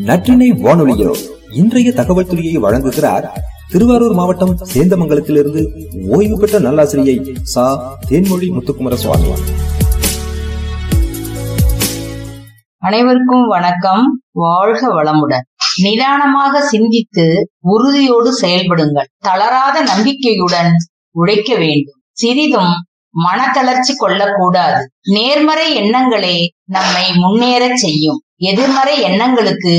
நற்றினை வானொலியோ இன்றைய தகவல் துறையை வழங்குகிறார் திருவாரூர் மாவட்டம் சேந்தமங்கலத்திலிருந்து ஓய்வு பெற்ற நல்லாசிரியை சா. தேன்மொழி முத்துக்குமர சுவாமி அனைவருக்கும் வணக்கம். வாழ்க வளமுடன். நிதானமாக சிந்தித்து உறுதியோடு செயல்படுங்கள். தளராத நம்பிக்கையுடன் உழைக்க வேண்டும். சிறிதும் மனத்தளர்ச்சி கொள்ளக்கூடாது. நேர்மறை எண்ணங்களே நம்மை முன்னேறச் செய்யும். எதிர்மறை எண்ணங்களுக்கு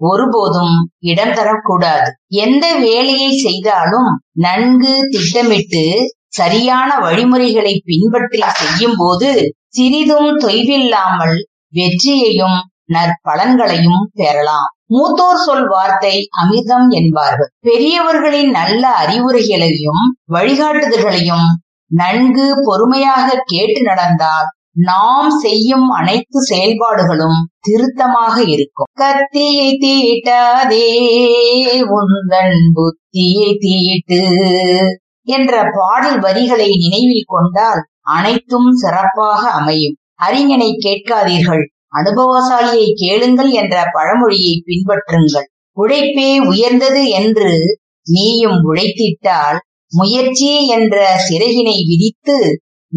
ஒருபோதும் இடம் தரக்கூடாது. எந்த வேலையை செய்தாலும் நன்கு திட்டமிட்டு சரியான வழிமுறைகளை பின்பற்றி செய்யும் போது சிறிதும் தொய்வில்லாமல் வெற்றியையும் நற்பலன்களையும் பெறலாம். மூத்தோர் சொல் வார்த்தை அமிர்தம் என்பார்கள். பெரியவர்களின் நல்ல அறிவுரைகளையும் வழிகாட்டுதல்களையும் நன்கு பொறுமையாக கேட்டு நடந்தால் நாம் செய்யும் அனைத்து செயல்பாடுகளும் திருத்தமாக இருக்கும். கத்தியை தீட்டாதே உந்தன் புத்தியை தீட்டு என்ற பாடல் வரிகளை நினைவில் கொண்டால் அனைத்தும் சிறப்பாக அமையும். அறிஞனை கேட்காதீர்கள் அனுபவசாலியை கேளுங்கள் என்ற பழமொழியை பின்பற்றுங்கள். உழைப்பே உயர்ந்தது என்று நீயும் உழைத்திட்டால் முயற்சி என்ற சிறகினை விதித்து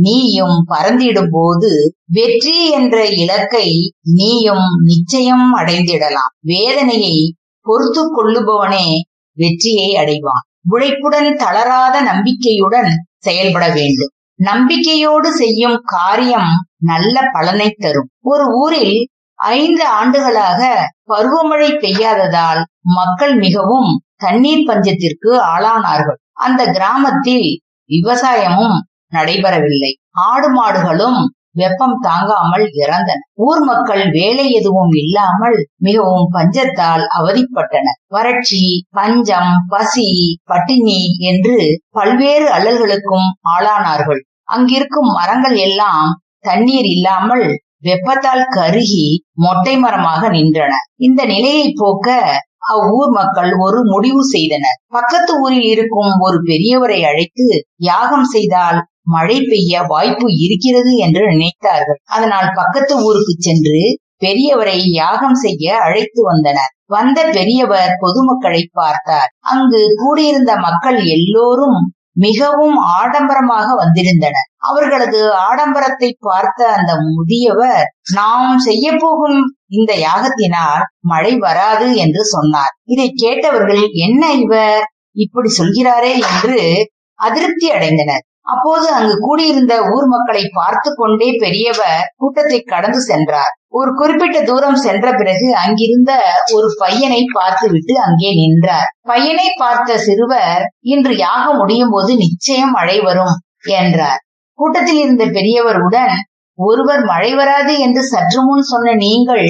நீயும் பறந்திடும் போது வெற்றி என்ற இலக்கை நீயும் நிச்சயம் அடைந்திடலாம். வேதனையை பொறுத்து கொள்ளுபவனே வெற்றியை அடைவான். உழைப்புடன் தளராத நம்பிக்கையுடன் செயல்பட வேண்டும். நம்பிக்கையோடு செய்யும் காரியம் நல்ல பலனை தரும். ஒரு ஊரில் ஐந்து ஆண்டுகளாக பருவமழை பெய்யாததால் மக்கள் மிகவும் தண்ணீர் பஞ்சத்திற்கு ஆளானார்கள். அந்த கிராமத்தில் விவசாயமும் நடைபெறவில்லை. ஆடு மாடுகளும் வெப்பம் தாங்காமல் இறந்தன. ஊர் மக்கள் வேலை எதுவும் இல்லாமல் மிகவும் பஞ்சத்தால் அவதிப்பட்டனர். வறட்சி பஞ்சம் பசி பட்டினி என்று பல்வேறு அல்லல்களுக்கும் ஆளானார்கள். அங்கிருக்கும் மரங்கள் எல்லாம் தண்ணீர் இல்லாமல் வெப்பத்தால் கருகி மொட்டை மரமாக நின்றன. இந்த நிலையை போக்க அவ்வூர் மக்கள் ஒரு முடிவு செய்தனர். பக்கத்து ஊரில் இருக்கும் ஒரு பெரியவரை அழைத்து யாகம் செய்தால் மழை பெய்ய வாய்ப்பு இருக்கிறது என்று நினைத்தார்கள். அதனால் பக்கத்து ஊருக்கு சென்று பெரியவரை யாகம் செய்ய அழைத்து வந்தனர். வந்த பெரியவர் பொதுமக்களை பார்த்தார். அங்கு கூடியிருந்த மக்கள் எல்லோரும் மிகவும் ஆடம்பரமாக வந்திருந்தனர். அவர்களது ஆடம்பரத்தை பார்த்த அந்த முதியவர் நாம் செய்ய போகும் இந்த யாகத்தினால் மழை வராது என்று சொன்னார். இதை கேட்டவர்கள் என்ன இவர் இப்படி சொல்கிறாரே என்று அதிருப்தி அடைந்தனர். அப்போது அங்கு கூடியிருந்த ஊர் மக்களை பார்த்து கொண்டே பெரியவர் கூட்டத்தை கடந்து சென்றார். ஒரு குறிப்பிட்ட தூரம் சென்ற பிறகு அங்கிருந்த ஒரு பையனை பார்த்துவிட்டு அங்கே நின்றார். பையனை பார்த்த சிறுவர் இன்று யாகம் முடியும் போது நிச்சயம் மழை வரும் என்றார். கூட்டத்தில் இருந்த பெரியவருடன் ஒருவர் மழை வராது என்று சற்று முன் சொன்ன நீங்கள்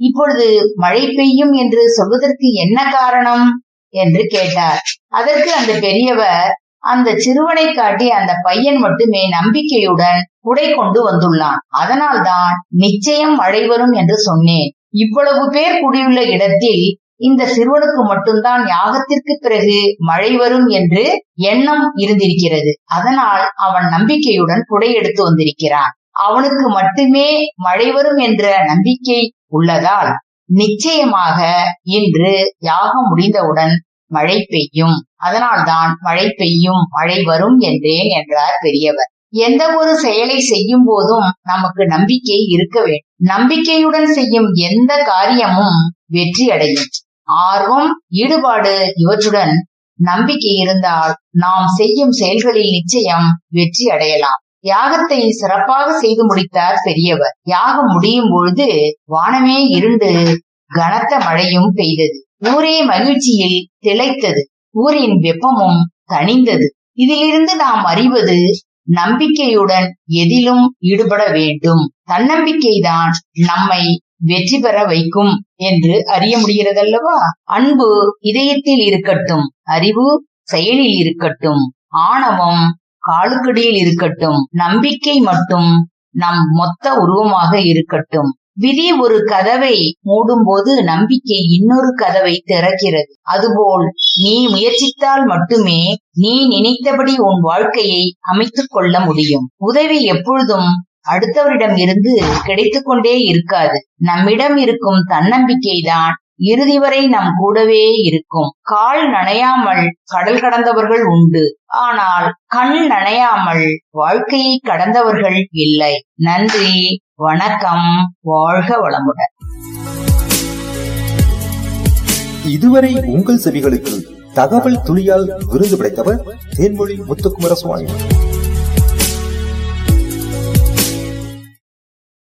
இப்பொழுது மழை பெய்யும் என்று சொல்வதற்கு என்ன காரணம்? என்று கேட்டார். அதற்கு அந்த பெரியவர் அந்த சிறுவனை காட்டி அந்த பையன் மட்டுமே நம்பிக்கையுடன் குடை கொண்டு வந்துள்ளான். அதனால்தான் நிச்சயம் மழை வரும் என்று சொன்னேன். இவ்வளவு பேர் குடியுள்ள இடத்தில் இந்த சிறுவனுக்கு மட்டும்தான் யாகத்திற்கு பிறகு மழை வரும் என்று எண்ணம் இருந்திருக்கிறது. அதனால் அவன் நம்பிக்கையுடன் குடை எடுத்து வந்திருக்கிறான். அவனுக்கு மட்டுமே மழை வரும் என்ற நம்பிக்கை உள்ளதால் நிச்சயமாக இன்று யாகம் முடிந்தவுடன் மழை பெய்யும். அதனால்தான் மழை பெய்யும் மழை வரும் என்றேன் என்றார் பெரியவர். எந்த ஒரு செயலை செய்யும் போதும் நமக்கு நம்பிக்கை இருக்க வேண்டும் நம்பிக்கையுடன் செய்யும் எந்த காரியமும் வெற்றி அடையும் ஆர்வம் ஈடுபாடு இவற்றுடன் நம்பிக்கை இருந்தால் நாம் செய்யும் செயல்களில் நிச்சயம் வெற்றி அடையலாம். யாகத்தை சிறப்பாக செய்து முடித்தார் பெரியவர். யாகம் முடியும் பொழுது வானமே இருண்டு கனத்த மழையும் பெய்தது. ஊரே மகிழ்ச்சியில் திளைத்தது. ஊரின் வெப்பமும் தணிந்தது. இதிலிருந்து நாம் அறிவது நம்பிக்கையுடன் எதிலும் ஈடுபட வேண்டும். தன்னம்பிக்கைதான் நம்மை வெற்றி பெற வைக்கும் என்று அறிய முடிகிறதல்லவா? அன்பு இதயத்தில் இருக்கட்டும் அறிவு செயலில் இருக்கட்டும் ஆணவம் காலுக்கடியில் இருக்கட்டும் நம்பிக்கை மட்டும் நம் மொத்த உருவமாக இருக்கட்டும். விதி ஒரு கதவை மூடும்போது நம்பிக்கை இன்னொரு கதவை திறக்கிறது. அதுபோல் நீ முயற்சித்தால் மட்டுமே நீ நினைத்தபடி உன் வாழ்க்கையை அமைத்துக் கொள்ள முடியும். உதவி எப்பொழுதும் அடுத்தவரிடம் இருந்து கிடைத்துக் கொண்டே இருக்காது. நம்மிடம் இருக்கும் தன்னம்பிக்கை தான் இறுதி வரை நம் கூடவே இருக்கும். கால் நனையாமல் கடல் கடந்தவர்கள் உண்டு. ஆனால் கண் நனையாமல் வாழ்க்கையை கடந்தவர்கள் இல்லை. நன்றி. வணக்கம். வாழ்க வளமுடன். இதுவரை உங்கள் செவிகளுக்கு தகவல் துளியால் விருது படைத்தவர் தேன்மொழி முத்துக்குமர சுவாமி